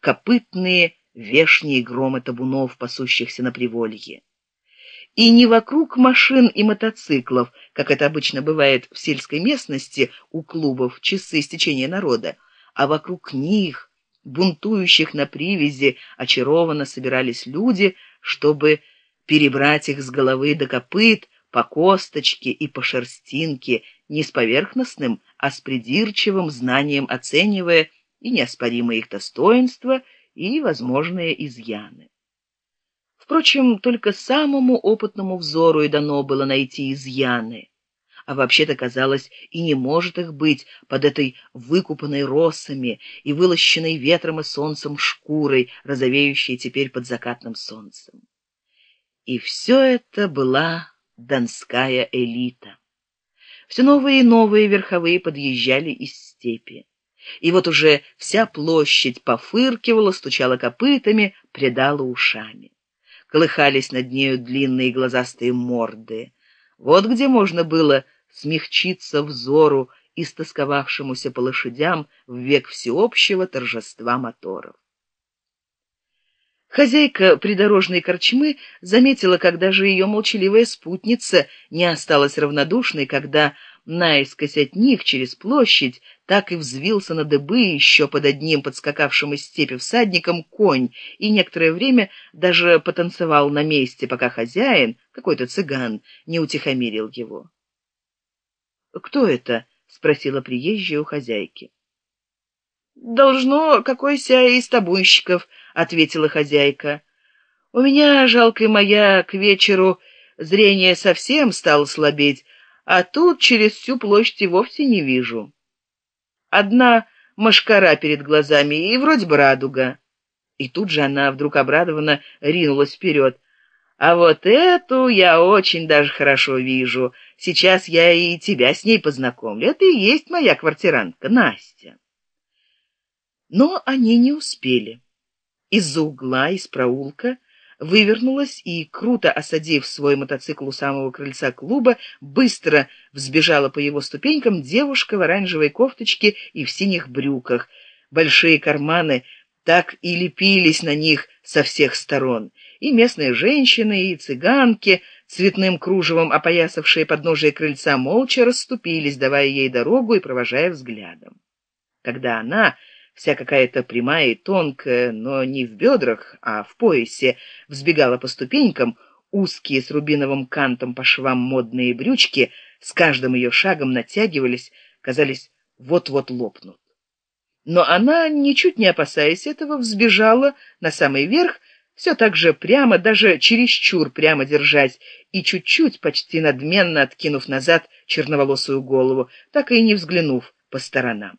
копытные вешние громы табунов, пасущихся на приволье. И не вокруг машин и мотоциклов, как это обычно бывает в сельской местности у клубов часы стечения народа, а вокруг них, бунтующих на привязи, очарованно собирались люди, чтобы перебрать их с головы до копыт, по косточке и по шерстинке, не с поверхностным, а с придирчивым знанием оценивая и неоспоримые их достоинства, и возможные изъяны. Впрочем, только самому опытному взору и дано было найти изъяны, а вообще-то казалось и не может их быть под этой выкупанной росами и вылощенной ветром и солнцем шкурой, розовеющей теперь под закатным солнцем. И все это была донская элита. Все новые и новые верховые подъезжали из степи. И вот уже вся площадь пофыркивала, стучала копытами, придала ушами. Колыхались над нею длинные глазастые морды. Вот где можно было смягчиться взору, истосковавшемуся по лошадям в век всеобщего торжества моторов. Хозяйка придорожной корчмы заметила, когда же ее молчаливая спутница не осталась равнодушной, когда наискось от них через площадь так и взвился на дыбы еще под одним подскакавшим из степи всадником конь и некоторое время даже потанцевал на месте, пока хозяин, какой-то цыган, не утихомирил его. «Кто это?» — спросила приезжая у хозяйки. «Должно какой-ся из табунщиков», — ответила хозяйка. «У меня, жалкая моя, к вечеру зрение совсем стало слабеть, а тут через всю площадь и вовсе не вижу». Одна машкара перед глазами и вроде бы радуга. И тут же она вдруг обрадованно ринулась вперед. А вот эту я очень даже хорошо вижу. Сейчас я и тебя с ней познакомлю. Это и есть моя квартирантка Настя. Но они не успели. Из-за угла, из проулка вывернулась и, круто осадив свой мотоцикл у самого крыльца клуба, быстро взбежала по его ступенькам девушка в оранжевой кофточке и в синих брюках. Большие карманы так и лепились на них со всех сторон. И местные женщины, и цыганки, цветным кружевом опоясавшие подножие крыльца, молча расступились, давая ей дорогу и провожая взглядом. Когда она вся какая-то прямая и тонкая, но не в бедрах, а в поясе, взбегала по ступенькам, узкие с рубиновым кантом по швам модные брючки с каждым ее шагом натягивались, казались вот-вот лопнут. Но она, ничуть не опасаясь этого, взбежала на самый верх, все так же прямо, даже чересчур прямо держась, и чуть-чуть, почти надменно откинув назад черноволосую голову, так и не взглянув по сторонам.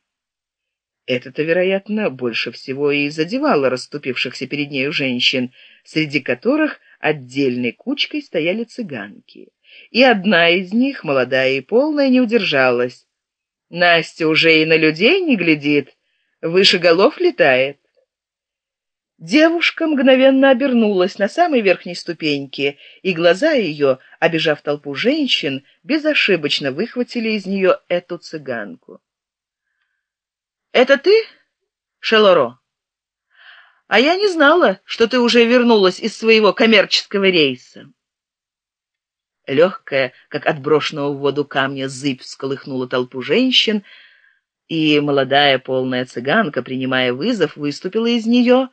Это-то, вероятно, больше всего и задевало расступившихся перед нею женщин, среди которых отдельной кучкой стояли цыганки. И одна из них, молодая и полная, не удержалась. Настя уже и на людей не глядит, выше голов летает. Девушка мгновенно обернулась на самой верхней ступеньке, и глаза ее, обижав толпу женщин, безошибочно выхватили из нее эту цыганку это ты шелоро? А я не знала что ты уже вернулась из своего коммерческого рейса. Легкая как отброшенного в воду камня зыбь всколыхнула толпу женщин и молодая полная цыганка принимая вызов выступила из нее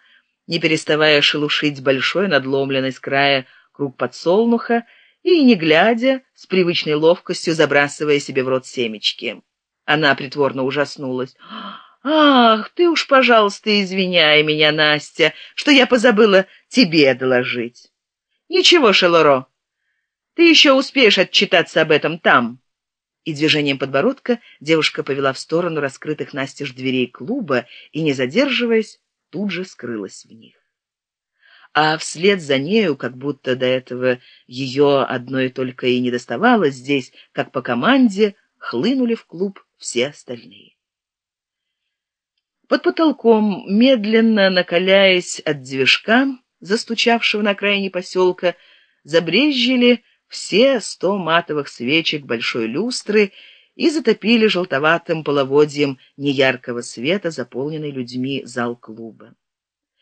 не переставая шелушить большой надломленный края круг подсолнуха и не глядя с привычной ловкостью забрасывая себе в рот семечки. Она притворно ужаснулась ах ты уж пожалуйста извиняй меня настя что я позабыла тебе доложить. Ничего шелоро ты еще успеешь отчитаться об этом там. И движением подбородка девушка повела в сторону раскрытых настежь дверей клуба и не задерживаясь тут же скрылась в них. А вслед за нею как будто до этого ее одной только и не доставалось здесь как по команде хлынули в клуб все остальные под потолком, медленно накаляясь от движка, застучавшего на окраине поселка, забрезжили все сто матовых свечек большой люстры и затопили желтоватым половодьем неяркого света, заполненный людьми зал клуба.